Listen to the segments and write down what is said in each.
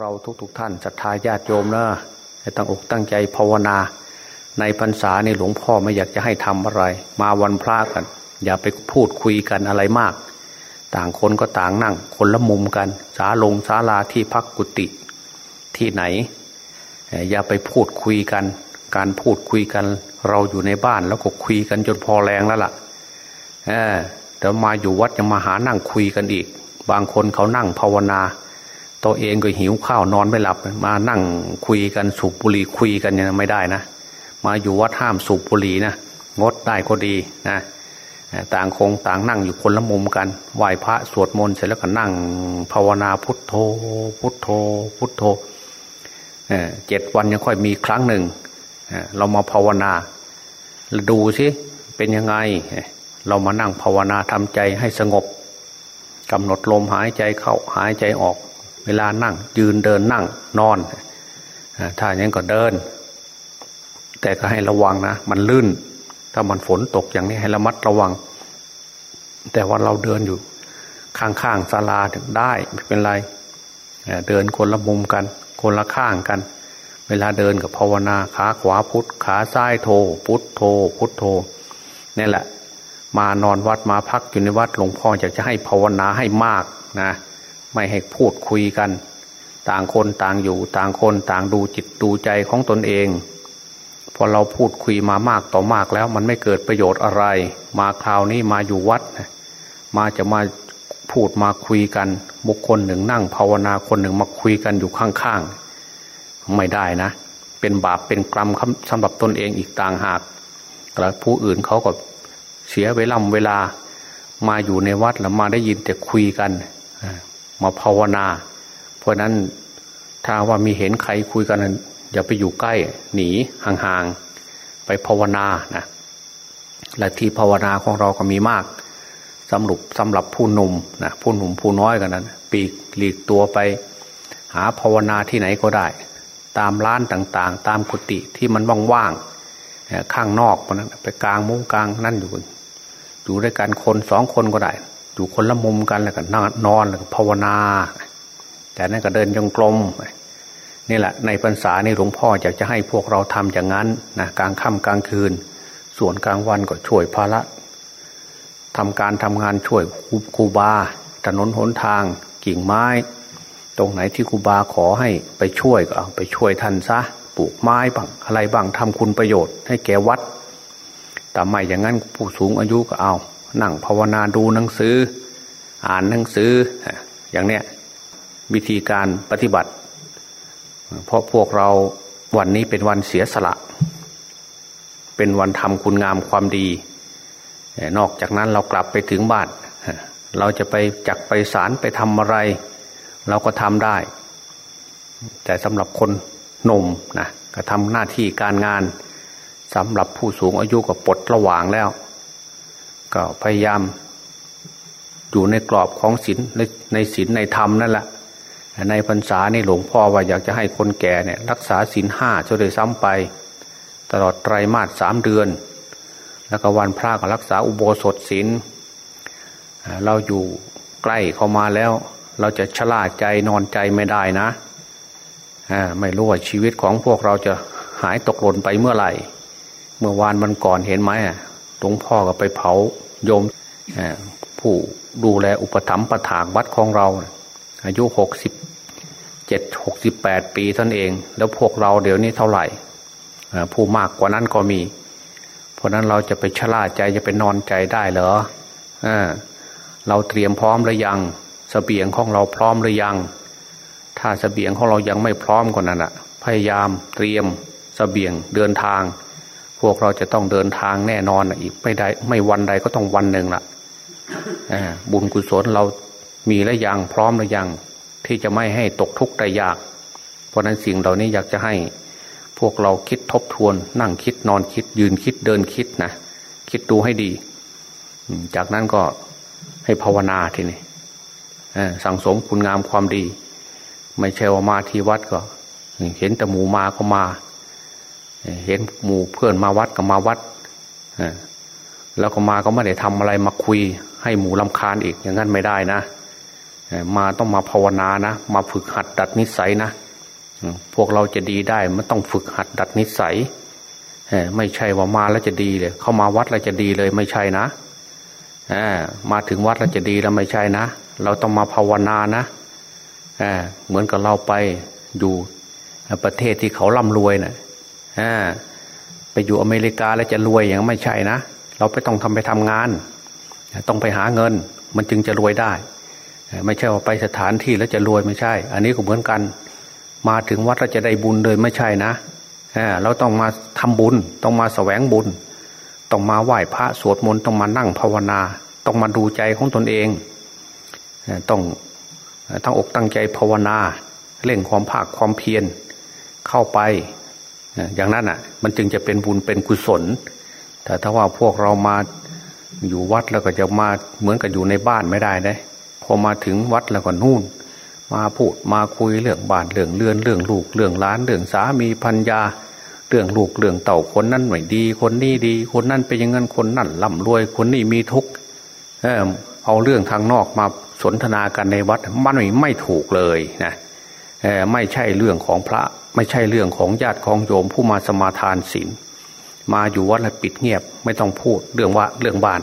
เราทุกๆทท่านศรัทธาญาติโยมนะให้ตั้งอกตั้งใจภาวนา ในพรรษาในหลวงพ่อไม่อยากจะให้ทำอะไร มาวันพระกัน อย่าไปพูดคุยกันอะไรมาก ต่างคนก็ต่างนั่ง คนละมุมกันศาลงศาลาที่พักกุฏิที่ไหน อย่าไปพูดคุยกัน การพูดคุยกัน เราอยู่ในบ้านแล้วก็คุยกันจนพอแรงแล้วล่ะเออแต่มาอยู่วัดจะมาหานั่งคุยกันอีก บางคนเขานั่งภาวนา ตัวเองก็หิวข้าวนอนไม่หลับ มานั่งคุยกันสูบบุหรี่คุยกันเนี่ยไม่ได้นะ มาอยู่วัดห้ามสูบบุหรี่นะงดได้ก็ดีนะต่างคงต่างนั่งอยู่คนละมุมกันไหว้พระสวดมนต์เสร็จแล้วก็นั่งภาวนาพุทโธ พุทโธ พุทโธเจ็ดวันยังค่อยมีครั้งหนึ่งเรามาภาวนาดูสิเป็นยังไง เรามานั่งภาวนาทำใจให้สงบกำหนดลมหายใจเข้าหายใจออก เวลานั่ง ยืนเดินนั่งนอนถ้าอย่างนี้ก็เดิน แต่ก็ให้ระวังนะมันลื่น ถ้ามันฝนตกอย่างนี้ให้ระมัดระวัง แต่ว่าเราเดินอยู่ ข้างๆศาลาถึงได้ไม่เป็นไรเดินคนละมุมกัน คนละข้างกัน เวลาเดินกับภาวนาขาขวาพุทธขาซ้ายโท พุทโท พุทโทนี่แหละ มานอนวัดมาพักอยู่ในวัดหลวงพ่ออยากจะให้ภาวนาให้มากนะ ไม่ให้พูดคุยกัน ต่างคนต่างอยู่ ต่างคนต่างดูจิตดูใจของตนเอง พอเราพูดคุยมามากต่อมากแล้ว มันไม่เกิดประโยชน์อะไร มาคราวนี้มาอยู่วัด มาจะมาพูดมาคุยกัน บุคคลหนึ่งนั่งภาวนาคนหนึ่งมาคุยกันอยู่ข้างๆ ไม่ได้นะ เป็นบาปเป็นกรรมสำหรับตนเองอีกต่างหากแล้วผู้อื่นเขาก็เสียเวลาเวลามาอยู่ในวัดแล้วมาได้ยินแต่คุยกัน มาภาวนา เพราะนั้นถ้าว่ามีเห็นใครคุยกัน อย่าไปอยู่ใกล้ หนีห่างๆ ไปภาวนานะและที่ภาวนาของเราก็มีมากสำหรับสำหรับผู้หนุ่มนะผู้หนุ่มผู้น้อยกันนั้นปีกหลีกตัวไป หาภาวนาที่ไหนก็ได้ ตามร้านต่างๆ ตามกุฏิที่มันว่างๆข้างนอกนั้นไปกลางมุ้งกลางนั่นอยู่อยู่ด้วยกันคนสองคนก็ได้ อยู่คนละมุมกันแล้วก็นอนนอนแล้วก็ภาวนาแต่นั่นก็เดินจงกรมนี่แหละในพรรษาในหลวงพ่ออยากจะให้พวกเราทำอย่างนั้นนะกลางค่ำกลางคืน ส่วนกลางวันก็ช่วยภาระทำการทำงานช่วยครูบาถนนหนทาง กิ่งไม้ ตรงไหนที่ครูบาขอให้ไปช่วยก็ไปช่วยท่านซะปลูกไม้บ้างอะไรบ้างทำคุณประโยชน์ให้แก่วัดแต่ไม่อย่างนั้นผู้สูงอายุก็เอา นั่งภาวนาดูหนังสือ อ่านหนังสือ อย่างเนี้ยวิธีการปฏิบัติ เพราะพวกเราวันนี้เป็นวันเสียสละ เป็นวันทำคุณงามความดี นอกจากนั้นเรากลับไปถึงบ้านเราจะไปจักไปสารไปทำอะไร เราก็ทำได้ แต่สำหรับคนหนุ่มนะก็ทำหน้าที่การงานสำหรับผู้สูงอายุก็ปลดระหว่างแล้ว ก็พยายาม อยู่ในกรอบของศีลในศีลในธรรมนั่นแหละในพรรษาในหลวงพ่อว่าอยากจะให้คนแก่เนี่ยรักษาศีลห้าจนได้ซ้ำไป ตลอดไตรมาสสามเดือน แล้วก็วันพระก็รักษาอุโบสถศีลเราอยู่ใกล้เข้ามาแล้ว เราจะชลาใจนอนใจไม่ได้นะไม่รู้ว่าชีวิตของพวกเราจะหายตกหล่นไปเมื่อไหร่ เมื่อวานมันก่อนเห็นไหมห ลวงพ่อก็ไปเผาโยมผู้ดูแลอุปถัมภ์ประถางวัดของเรา อายุหกสิบเจ็ดหกสิบแปดปีท่านเอง แล้วพวกเราเดี๋ยวนี้เท่าไหร่ผู้มากกว่านั้นก็มี เพราะนั้นเราจะไปชะล่าใจจะไปนอนใจได้เหรอเราเตรียมพร้อมหรือยังสเสบียงของเราพร้อมหรือยัง ถ้าสเสบียงของเรายังไม่พร้อมกว่านั้นอะ พยายามเตรียมสเสบียงเดินทาง วกเราจะต้องเดินทางแน่นอนอีกไม่ได้ไม่วันใดก็ต้องวันหนึ่งละ่ะบุญกุศลเรามีและยังพร้อมหรือยังที่จะไม่ให้ตกทุกข์ได้ยาก เพราะนั้นสิ่งเหล่านี้อยากจะให้พวกเราคิดทบทวน นั่งคิดนอนคิด ยืนคิดเดินคิดนะคิดดูให้ดี จากนั้นก็ให้ภาวนาทีนี้สั่งสมคุณงามความดี ไม่ใช่ว่ามาที่วัดก็ เห็นแต่หมูมาก็มา เห็นหมู่เพื่อนมาวัดก็มาวัดแล้วก็มาก็ไม่ได้ทำอะไรมาคุย ให้หมู่ลำคาญอีกอย่างนั้นไม่ได้นะมาต้องมาภาวนานะ มาฝึกหัดดัดนิสัยนะพวกเราจะดีได้มันต้องฝึกหัดดัดนิสัยไม่ใช่ว่ามาแล้วจะดีเลย เข้ามาวัดแล้วจะดีเลยไม่ใช่นะมาถึงวัดแล้วจะดีแล้วไม่ใช่นะ เราต้องมาภาวนานะเหมือนกับเราไปอยู่ประเทศที่เขาร่ำรวยนะ่ะ ไปอยู่อเมริกาแล้วจะรวยอย่างไม่ใช่นะ เราไปต้องทำไปทำงาน ต้องไปหาเงิน มันจึงจะรวยได้ ไม่ใช่ว่าไปสถานที่แล้วจะรวยไม่ใช่ อันนี้ก็เหมือนกัน มาถึงวัดเราจะได้บุญเลยไม่ใช่นะเราต้องมาทำบุญ ต้องมาแสวงบุญ ต้องมาไหว้พระสวดมนต์ต้องมานั่งภาวนา ต้องมาดูใจของตนเอง ต้องตั้งอกตั้งใจภาวนาเล่งความภาคความเพียรเข้าไป อย่างนั้นอะ มันจึงจะเป็นบุญเป็นกุศล แต่ถ้าว่าพวกเรามาอยู่วัดแล้วก็จะมาเหมือนกับอยู่ในบ้านไม่ได้นะพอมาถึงวัดแล้วก็นู่น มาพูดมาคุยเรื่องบ้านเรื่องเรือนเรื่องลูกเรื่องล้านเรื่องสามีพัญญาเรื่องลูกเรื่องเต่าคนนั้นไม่ดี คนนี้ดี คนนั้นเป็นอย่างนั้นคนนั่นร่ำรวยคนนี้มีทุกข์เอาเรื่องทางนอกมาสนทนากันในวัดมันไม่ไม่ถูกเลยนะ ไม่ใช่เรื่องของพระ ไม่ใช่เรื่องของญาติของโยมผู้มาสมาทานศีลมาอยู่วัดแล้วปิดเงียบไม่ต้องพูดเรื่องว่าเรื่องบ้าน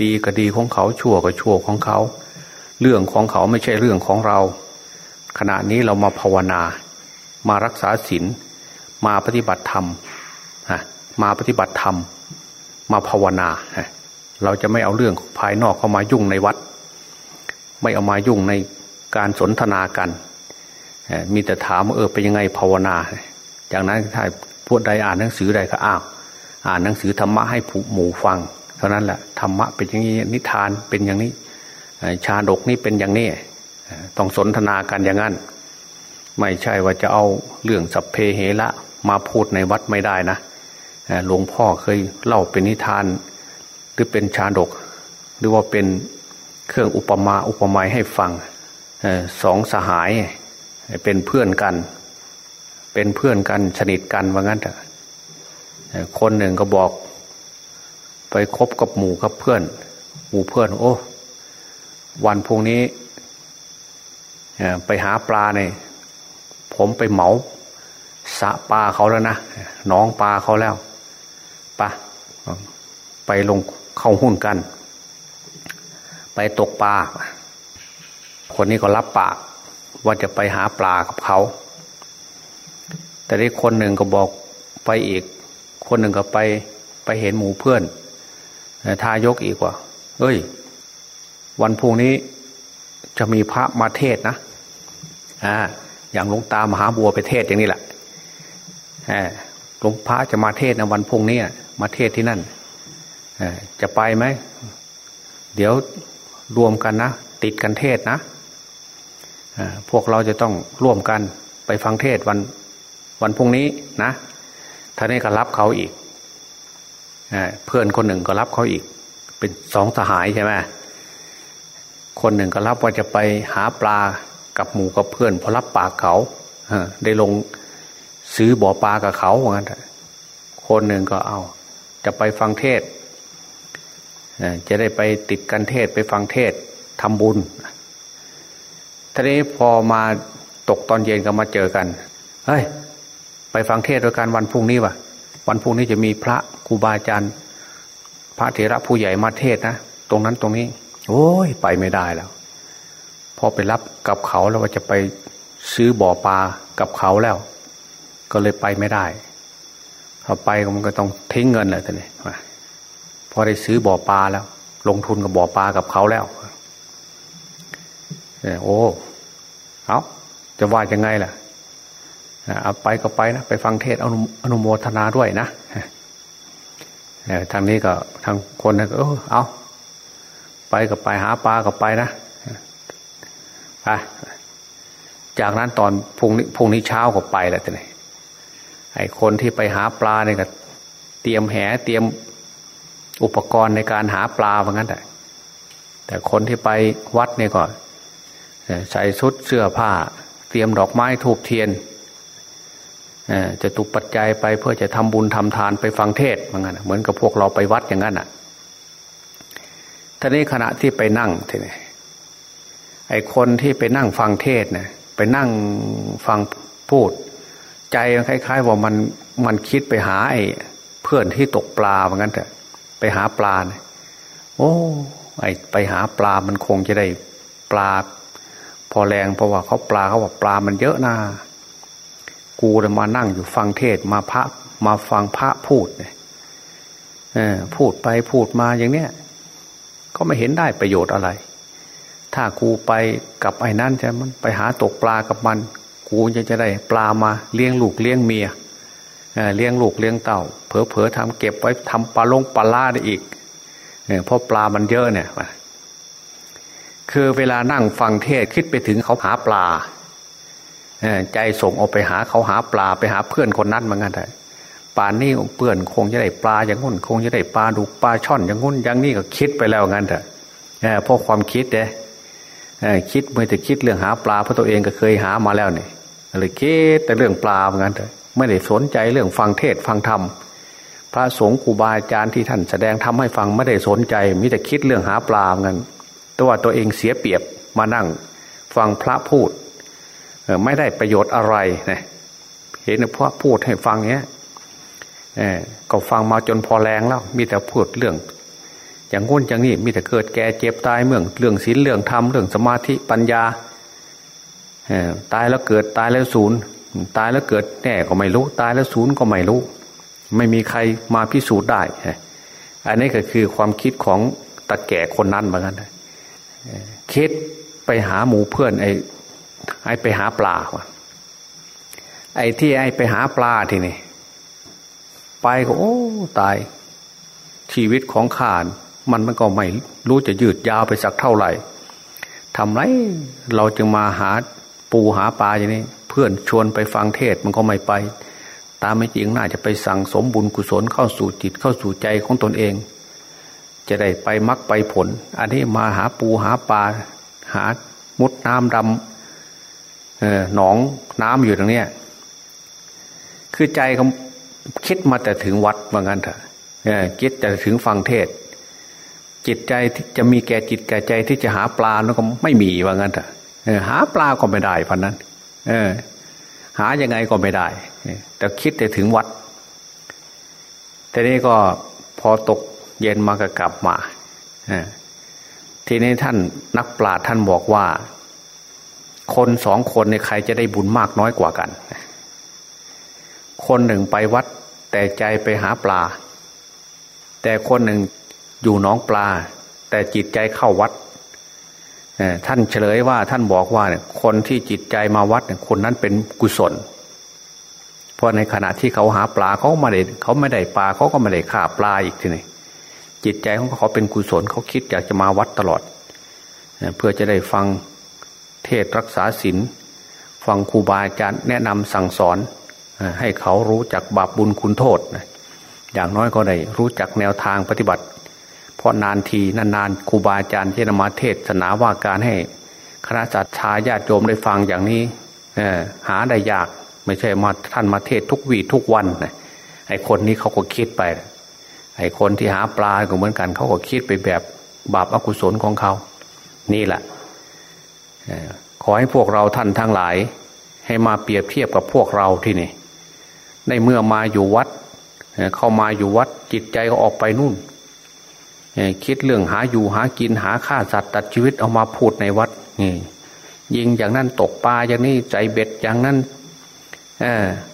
ดีก็ดีของเขาชั่วก็ชั่วของเขา เรื่องของเขาไม่ใช่เรื่องของเรา ขณะนี้เรามาภาวนา มารักษาศีลมาปฏิบัติธรรมมาปฏิบัติธรรม มาภาวนา เราจะไม่เอาเรื่องภายนอกเข้ามายุ่งในวัด ไม่เอามายุ่งในการสนทนากัน มีแต่ถามเออเป็นยังไงภาวนา จากนั้นถ้าพวกใดอ่านหนังสือใดก็อ้าวอ่านหนังสือธรรมะให้ผู้หมู่ฟัง เท่านั้นแหละธรรมะเป็นอย่างนี้นิทานเป็นอย่างนี้ชาดกนี่เป็นอย่างนี้ต้องสนทนากันอย่างนั้น ไม่ใช่ว่าจะเอาเรื่องสัพเพเหระมาพูดในวัดไม่ได้นะหลวงพ่อเคยเล่าเป็นนิทาน หรือเป็นชาดก หรือว่าเป็นเครื่องอุปมาอุปไมยให้ฟังสองสหาย เป็นเพื่อนกัน เป็นเพื่อนกันสนิทกันว่างั้นเถอะคนหนึ่งก็บอก ไปคบกับหมู่กับเพื่อน หมู่เพื่อน โอ้ วันพรุ่งนี้ไปหาปลาเนี่ยผมไปเหมาสะปลาเขาแล้วนะน้องปลาเขาแล้วปะไปลงเข้าหุ้นกัน ไปตกปลาคนนี้ก็รับปาก ว่าจะไปหาปลากับเขา แต่ได้คนหนึ่งก็บอกไปอีก คนหนึ่งก็ไปไปเห็นหมูเพื่อนทายกอีกว่าเฮ้ย วันพุ่งนี้จะมีพระมาเทศนะอ่าอย่างหลวงตามหาบัวไปเทศอย่างนี้แหละหลวงพระจะมาเทศนะวันพุ่งนี้มาเทศที่นั่นจะไปไหม เดี๋ยวรวมกันนะ ติดกันเทศนะ พวกเราจะต้องร่วมกันไปฟังเทศวันวันพรุ่งนี้นะท่านนี้ก็รับเขาอีกเพื่อนคนหนึ่งก็รับเขาอีก เป็นสองสหายใช่ไหมคนหนึ่งก็รับว่าจะไปหาปลากับหมูกับเพื่อนพอรับปากเขาได้ลงซื้อบ่อปลากับเขาเหมือนกันคนหนึ่งก็เอา จะไปฟังเทศจะได้ไปติดกันเทศไปฟังเทศทำบุญ ทีนี้พอมาตกตอนเย็นก็มาเจอกัน เฮ้ย ไปฟังเทศโดยการวันพรุ่งนี้วะวันพรุ่งนี้จะมีพระครูบาอาจารย์ พระเถระผู้ใหญ่มาเทศนะ ตรงนั้นตรงนี้ โอ้ย ไปไม่ได้แล้ว พอไปรับกับเขาแล้วว่าจะไปซื้อบ่อปลากับเขาแล้ว ก็เลยไปไม่ได้พอไปมันก็ต้องทิ้งเงินแหละท่านนี่พอได้ซื้อบ่อปลาแล้ว ลงทุนกับบ่อปลากับเขาแล้วโอ้ เอาจะว่ายังไงล่ะเอาไปก็ไปนะ ไปฟังเทศอนุอนโมทนาด้วยนะทางนี้ก็ทางคนก็เออเอาไปก็ไปหาปลาก็ไปนะไปจากนั้นตอนพุ่งนี้พุ่งนี้เช้าก็ไปแหละท่านไอ้คนที่ไปหาปลาเนี่ยก็ เตรียมแหเตรียมอุปกรณ์ในการหาปลาเหมือนกันแต่แต่คนที่ไปวัดเนี่ยก่อน ใส่ชุดเสื้อผ้า เตรียมดอกไม้ทูบเทียนจะตุกปัจจัยไปเพื่อจะทำบุญทำทานไปฟังเทศเหมือนกันเหมือนกับพวกเราไปวัดอย่างนั้นอะท่านี้ขณะที่ไปนั่งทีนี้ไอ้คนที่ไปนั่งฟังเทศเนี่ยไปนั่งฟังพูด ใจคล้ายๆ ว่ามันมันคิดไปหาไอ้เพื่อนที่ตกปลาเหมือนกันเถอะไปหาปลาเนี่ยโอ้ไอ้ไปหาปลามันคงจะได้ปลา พอแรงเพราะว่าเขาปลาเขาบอกปลามันเยอะนะกูเลยมานั่งอยู่ฟังเทศมาพระมาฟังพระพูดเนี่ยพูดไปพูดมาอย่างเนี้ยก็ไม่เห็นได้ประโยชน์อะไร ถ้ากูไปกับไอ้นั่นใช่มันไปหาตกปลากับมัน กูจะจะได้ปลามาเลี้ยงลูกเลี้ยงเมียเลี้ยงลูกเลี้ยงเต่าเผลอๆทำเก็บไว้ทำปลาลงปลาล่าได้อีกเพราะปลามันเยอะเนี่ย คือเวลานั่งฟังเทศคิดไปถึงเขาหาปลาใจส่งออกไปหาเขาหาปลาไปหาเพื่อนคนนั้นเหมือนกันเลยป่านนี้เพื่อนคงจะได้ปลาอย่างงู้นคงจะได้ปลาดุกปลาช่อนอย่างงู้นอย่างนี้ก็คิดไปแล้วงั้นเถอะเพราะความคิดเนี่ยคิดเมื่อจะคิดเรื่องหาปลาเพราะตัวเองก็เคยหามาแล้วเนี่ยเลยคิดแต่เรื่องปลาเหมือนกันเถอะไม่ได้สนใจเรื่องฟังเทศฟังธรรมพระสงฆ์ครูบาอาจารย์ที่ท่านแสดงทำให้ฟังไม่ได้สนใจมิแต่คิดเรื่องหาปลาเหมือนกัน แตัวตัวเองเสียเปรียบมานั่งฟังพระพูดไม่ได้ประโยชน์อะไรนะเห็นพระพูดให้ฟังเนี้ยก็ฟังมาจนพอแรงแล้ว มีแต่พูดเรื่อง อย่างงุ้นอย่างนี้มีแต่เกิดแก่เจ็บตายเมืองเรื่องศีลเรื่องธรรมเรื่องสมาธิปัญญาตายแล้วเกิดตายแล้วศูนย์ตายแล้วเกิดแน่ก็ไม่รู้ ตายแล้วศูนย์ก็ไม่รู้ ไม่มีใครมาพิสูจน์ได้ อันนี้ก็คือความคิดของตะแก่คนนั้นเหมือนกัน คิดไปหาหมูเพื่อนไอ้ไอ้ไปหาปลาไอ้ที่ไอ้ไปหาปลาทีนี่ไปก็โอ้ตาย ชีวิตของข้ามันมันก็ไม่รู้จะยืดยาวไปสักเท่าไหร่ทำไรเราจึงมาหาปูหาปลาอย่างนี้ เพื่อนชวนไปฟังเทศมันก็ไม่ไป ตามไม่จริงน่าจะไปสั่งสมบุญกุศลเข้าสู่จิตเข้าสู่ใจของตนเอง จะได้ไปมักไปผล อันนี้มาหาปูหาปลาหามุดน้ำดำหนองน้ำอยู่ตรงนี้คือใจเขาคิดมาแต่ถึงวัดว่างั้นเถอะคิดแต่ถึงฟังเทศ จิตใจที่จะมีแก่จิตแก่ใจที่จะหาปลาแล้วก็ไม่มีว่างั้นเถอะหาปลาก็ไม่ได้พันนั้น เออ หายังไงก็ไม่ได้แต่คิดแต่ถึงวัดทีนี้ก็พอตก เย็นมาก็กลับมาทีนี้ท่านนักปราชญ์ท่านบอกว่า คนสองคนในใครจะได้บุญมากน้อยกว่ากัน คนหนึ่งไปวัด แต่ใจไปหาปลา แต่คนหนึ่งอยู่น้องปลา แต่จิตใจเข้าวัดท่านเฉลยว่าท่านบอกว่าเนี่ยคนที่จิตใจมาวัดเนี่ยคนนั้นเป็นกุศล เพราะในขณะที่เขาหาปลาเขาไม่ได้เขาไม่ได้ปลาเขาก็ไม่ได้ฆ่าปลาอีกทีนี้ จิตใจของเขาเป็นกุศลเขาคิดอยากจะมาวัดตลอด เพื่อจะได้ฟังเทศรักษาศีลฟังครูบาอาจารย์แนะนำสั่งสอนให้เขารู้จักบาปบุญคุณโทษอย่างน้อยก็ได้รู้จักแนวทางปฏิบัติ เพราะนานทีนานๆครูบาอาจารย์ที่นมาเทศนาว่าการให้คณะจัตชาญาติโยมได้ฟังอย่างนี้หาได้ยากไม่ใช่มาท่านมาเทศทุกวีทุกวันไอ้คนนี้เขาก็คิดไป ไอ้คนที่หาปลาก็เหมือนกัน เขาก็คิดไปแบบบาปอกุศลของเขา นี่แหละขอให้พวกเราท่านทั้งหลาย ให้มาเปรียบเทียบกับพวกเราที่นี่ ในเมื่อมาอยู่วัด เข้ามาอยู่วัดจิตใจก็ออกไปนู่น คิดเรื่องหาอยู่หากินหาฆ่าสัตว์ตัดชีวิตเอามาพูดในวัดนี่ยิงอย่างนั้นตกปลาอย่างนี้ใจเบ็ดอย่างนั้น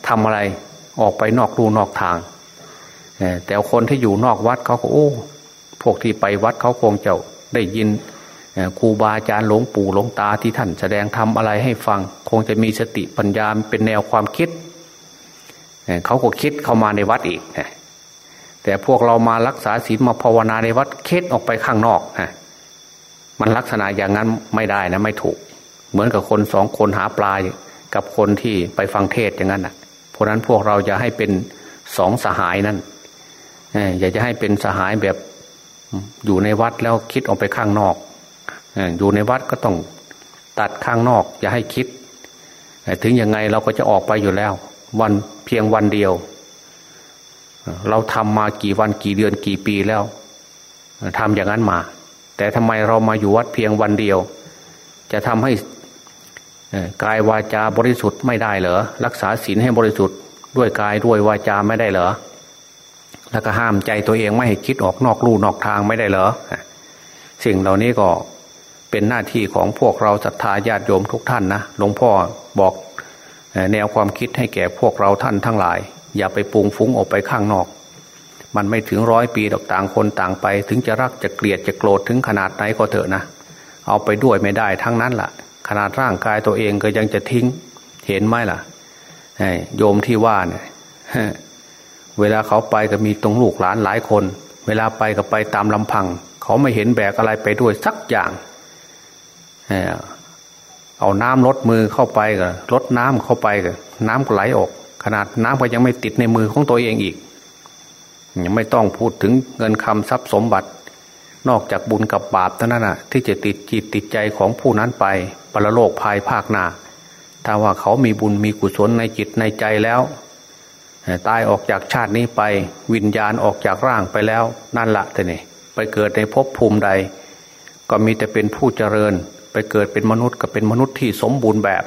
ทำอะไรออกไปนอกรูนอกทาง แต่คนที่อยู่นอกวัดเขาก็โอ้พวกที่ไปวัดเขาคงจะได้ยินครูบาอาจารย์หลวงปู่หลวงตาที่ท่านแสดงทำอะไรให้ฟัง คงจะมีสติปัญญาเป็นแนวความคิดเขาก็คิดเข้ามาในวัดอีกแต่พวกเรามารักษาศีลมาภาวนาในวัดคิดออกไปข้างนอกมันลักษณะอย่างนั้นไม่ได้นะไม่ถูก เหมือนกับคนสองคนหาปลากับคนที่ไปฟังเทศอย่างนั้นนะเพราะนั้นพวกเราจะให้เป็นสองสหายนั่น อยากจะให้เป็นสหายแบบอยู่ในวัดแล้วคิดออกไปข้างนอกอยู่ในวัดก็ต้องตัดข้างนอก อย่าให้คิด ถึงยังไงเราก็จะออกไปอยู่แล้ว วันเพียงวันเดียว เราทำมากี่วันกี่เดือนกี่ปีแล้วทำอย่างนั้นมา แต่ทำไมเรามาอยู่วัดเพียงวันเดียว จะทำให้กายวาจาบริสุทธิ์ไม่ได้เหรอรักษาศีลให้บริสุทธิ์ด้วยกายด้วยวาจาไม่ได้เหรอ แล้วก็ห้ามใจตัวเองไม่ให้คิดออกนอกลู่นอกทางไม่ได้เหรอสิ่งเหล่านี้ก็เป็นหน้าที่ของพวกเราศรัทธาญาติโยมทุกท่านนะหลวงพ่อบอกแนวความคิดให้แก่พวกเราท่านทั้งหลาย อย่าไปปรุงฟุ้งออกไปข้างนอก มันไม่ถึงร้อยปีดอกต่างคนต่างไป ถึงจะรักจะเกลียดจะโกรธถึงขนาดไหนก็เถอะนะ เอาไปด้วยไม่ได้ทั้งนั้นละ่ะ ขนาดร่างกายตัวเองก็ยังจะทิ้งเห็นไหมล่ะโยมที่ว่าเนี่ย เวลาเขาไปก็มีตรงลูกหลานหลายคน เวลาไปก็ไปตามลำพัง เขาไม่เห็นแบกอะไรไปด้วยสักอย่างเอาน้ำลดมือเข้าไปก็ลดน้ำเข้าไปก็น้ำก็ไหลออก ขนาดน้ำก็ยังไม่ติดในมือของตัวเองอีกยังไม่ต้องพูดถึงเงินคำทรัพย์สมบัติ นอกจากบุญกับบาปเท่านั้นนะที่จะติดจิตติดใจของผู้นั้นไปปรโลกภายภาคหน้าถ้าว่าเขามีบุญมีกุศลในจิตในใจแล้ว ตายออกจากชาตินี้ไปวิญญาณออกจากร่างไปแล้ว นั่นละแต่นี่ไปเกิดในภพภูมิใด ก็มีแต่เป็นผู้เจริญ ไปเกิดเป็นมนุษย์ก็เป็นมนุษย์ที่สมบูรณ์แบบ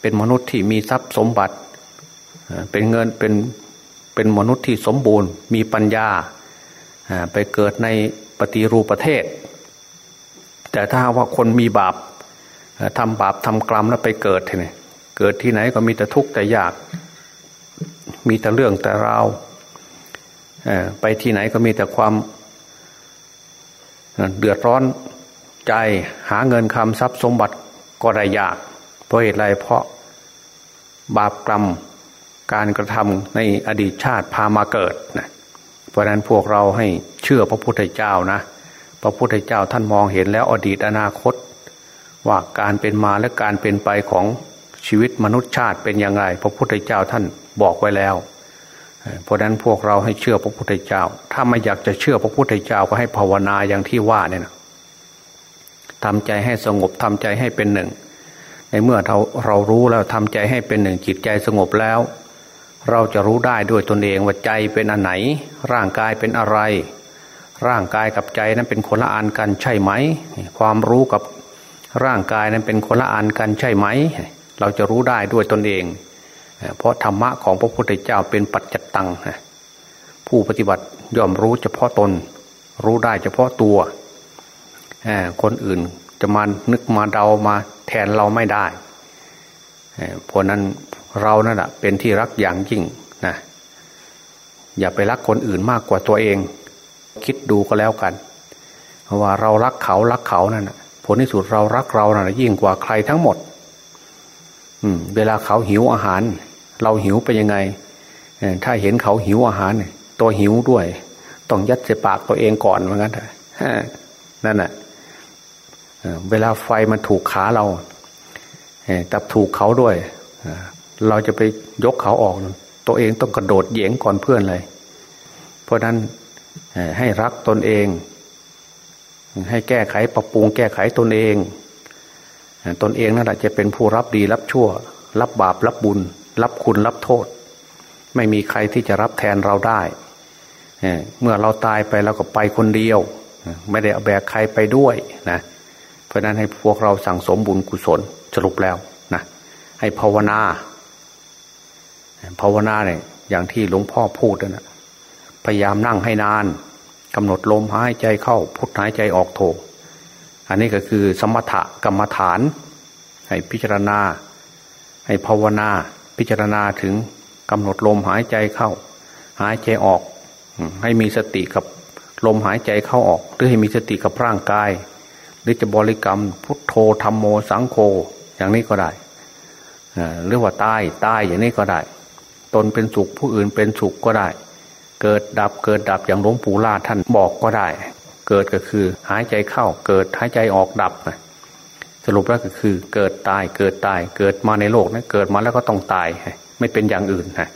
เป็นมนุษย์ที่มีทรัพย์สมบัติ เป็นเงินเป็นเป็นมนุษย์ที่สมบูรณ์ มีปัญญา ไปเกิดในปฏิรูปประเทศ แต่ถ้าว่าคนมีบาปทำบาปทำกรรมแล้วไปเกิดทีนี่เกิดที่ไหนก็มีแต่ทุกข์แต่ยาก มีแต่เรื่องแต่ราวไปที่ไหนก็มีแต่ความเดือดร้อนใจหาเงินคำทรัพย์สมบัติก็ได้ยาก เพราะเหตุไรเพราะบาปกรรมการกระทำในอดีตชาติพามาเกิดนะเพราะนั้นพวกเราให้เชื่อพระพุทธเจ้านะ พระพุทธเจ้าท่านมองเห็นแล้วอดีตอนาคต ว่าการเป็นมาและการเป็นไปของ ชีวิตมนุษยชาติเป็นยังไงพระพุทธเจ้าท่านบอกไว้แล้ว เพราะนั้นพวกเราให้เชื่อพระพุทธเจ้า ถ้าไม่อยากจะเชื่อพระพุทธเจ้าก็ให้ภาวนาอย่างที่ว่าเนี่ยนะทำใจให้สงบทำใจให้เป็นหนึ่ง ในเมื่อเราเรารู้แล้วทำใจให้เป็นหนึ่งจิตใจสงบแล้ว เราจะรู้ได้ด้วยตนเองว่าใจเป็นอันไหน ร่างกายเป็นอะไร ร่างกายกับใจนั้นเป็นคนละอันกันใช่ไหม ความรู้กับร่างกายนั้นเป็นคนละอันกันใช่ไหม เราจะรู้ได้ด้วยตนเอง เพราะธรรมะของพระพุทธเจ้าเป็นปัจจตังผู้ปฏิบัติย่อมรู้เฉพาะตน รู้ได้เฉพาะตัวคนอื่นจะมานึกมาเดามาแทนเราไม่ได้เพราะนั้นเรานั่นแหะเป็นที่รักอย่างยิ่งนะอย่าไปรักคนอื่นมากกว่าตัวเอง คิดดูก็แล้วกัน ว่าเรารักเขารักเขานั่นผลที่สุดเรารักเรานะ่ะยิ่งกว่าใครทั้งหมด เวลาเขาหิวอาหาร เราหิวไปยังไงถ้าเห็นเขาหิวอาหาร ตัวหิวด้วย ต้องยัดใส่ปากตัวเองก่อนเหมือนกันนั่นแหะเวลาไฟมันถูกขาเราตับถูกเขาด้วยเราจะไปยกเขาออก ตัวเองต้องกระโดดเหยียงก่อนเพื่อนเลย เพราะนั้นให้รักตนเอง ให้แก้ไขปรับปรุงแก้ไขตนเอง ตนเองนั่นแหละจะเป็นผู้รับดีรับชั่ว รับบาปรับบุญ รับคุณรับโทษ ไม่มีใครที่จะรับแทนเราได้ เมื่อเราตายไปเราก็ไปคนเดียว ไม่ได้เอาแบกใครไปด้วยนะเพราะนั้นให้พวกเราสั่งสมบุญกุศลสรุปแล้วนะให้ภาวนาภาวนาเนี่ยอย่างที่หลวงพ่อพูดนะพยายามนั่งให้นานกำหนดลมหายใจเข้าพุทหายใจออกโถ อันนี้ก็คือสมถะกรรมฐาน ให้พิจารณา ให้ภาวนา พิจารณาถึงกำหนดลมหายใจเข้า หายใจออก ให้มีสติกับลมหายใจเข้าออก หรือให้มีสติกับร่างกาย หรือจะบริกรรมพุทโธธรรมโมสังโฆอย่างนี้ก็ได้หรือว่าตายตายอย่างนี้ก็ได้ ตนเป็นสุขผู้อื่นเป็นสุขก็ได้ เกิดดับเกิดดับอย่างหลวงปู่ลาท่านบอกก็ได้ เกิดก็คือ หายใจเข้าเกิดหายใจออกดับสรุปแล้วก็คือ เกิดตายเกิดตายเกิดมาในโลกนะเกิดมาแล้วก็ต้องตาย ไม่เป็นอย่างอื่นฮะ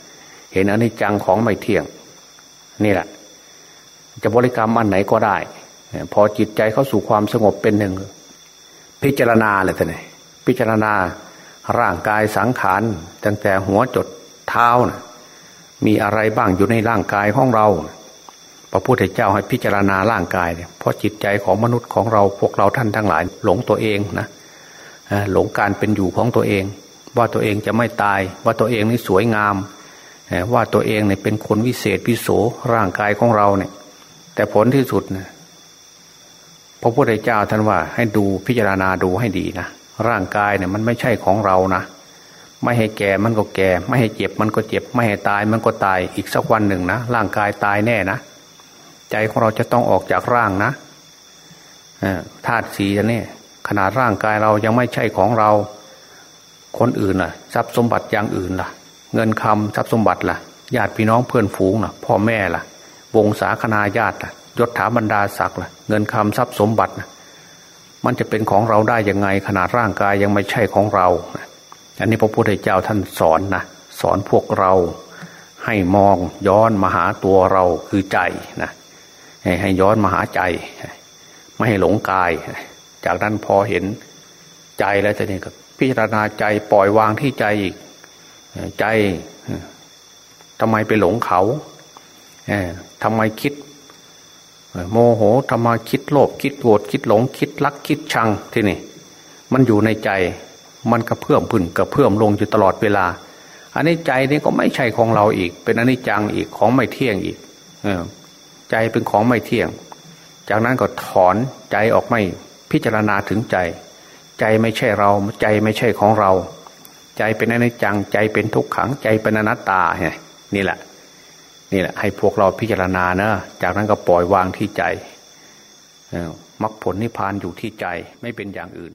เห็นอันนี้จังของไม่เที่ยง นี่แหละ จะบริกรรมอันไหนก็ได้ พอจิตใจเข้าสู่ความสงบเป็นหนึ่ง พิจารณาเลยท่านพิจารณาร่างกายสังขารตั้งแต่หัวจดเท้านะมีอะไรบ้างอยู่ในร่างกายของเรา พระพุทธเจ้าให้พิจารณาร่างกายเนี่ยเพราะจิตใจของมนุษย์ของเราพวกเราท่านทั้งหลาย หลงตัวเองนะหลงการเป็นอยู่ของตัวเอง ว่าตัวเองจะไม่ตาย ว่าตัวเองนี่สวยงาม ว่าตัวเองเนี่ยเป็นคนวิเศษวิโสร่างกายของเราเนี่ย แต่ผลที่สุดนะพระพุทธเจ้าท่านว่าให้ดูพิจารณาดูให้ดีนะร่างกายเนี่ยมันไม่ใช่ของเรานะไม่ให้แก่มันก็แก่ ไม่ให้เจ็บมันก็เจ็บ ไม่ให้ตายมันก็ตายอีกสักวันหนึ่งนะร่างกายตายแน่นะ ใจของเราจะต้องออกจากร่างนะธาตุสีนี่ขนาดร่างกายเรายังไม่ใช่ของเรา คนอื่นล่ะ ทรัพย์สมบัติอย่างอื่นล่ะ เงินคำทรัพย์สมบัติล่ะญาติพี่น้องเพื่อนฝูงล่ะ พ่อแม่ล่ะ วงศาคณาญาติล่ะยศถาบรรดาศักดิ์ล่ะ เงินคำทรัพย์สมบัติมันจะเป็นของเราได้ยังไง ขนาดร่างกายยังไม่ใช่ของเรา อันนี้พระพุทธเจ้าท่านสอนนะสอนพวกเราให้มองย้อนมาหาตัวเราคือใจนะ ให้ย้อนมาหาใจ ไม่ให้หลงกาย จากนั้นพอเห็นใจแล้วจะนี่ก็พิจารณาใจปล่อยวางที่ใจอีกใจทำไมไปหลงเขาทำไมคิด โมโหทำไมคิดโลภคิดโกรธคิดหลง คิดรักคิดชังที่นี่ มันอยู่ในใจ มันกระเพื่อมพึ่นกระเพื่อมลงอยู่ตลอดเวลาอันนี้ใจนี่ก็ไม่ใช่ของเราอีก เป็นอันิจจังอีกของไม่เที่ยงอีก ใจเป็นของไม่เที่ยง จากนั้นก็ถอนใจออกไม่พิจารณาถึงใจ ใจไม่ใช่เราใจไม่ใช่ของเรา ใจเป็นอนิจจังใจเป็นทุกขังใจเป็นอนัตตาไงนี่แหละนี่แหละให้พวกเราพิจารณานะจากนั้นก็ปล่อยวางที่ใจมรรคผลนิพพานอยู่ที่ใจไม่เป็นอย่างอื่น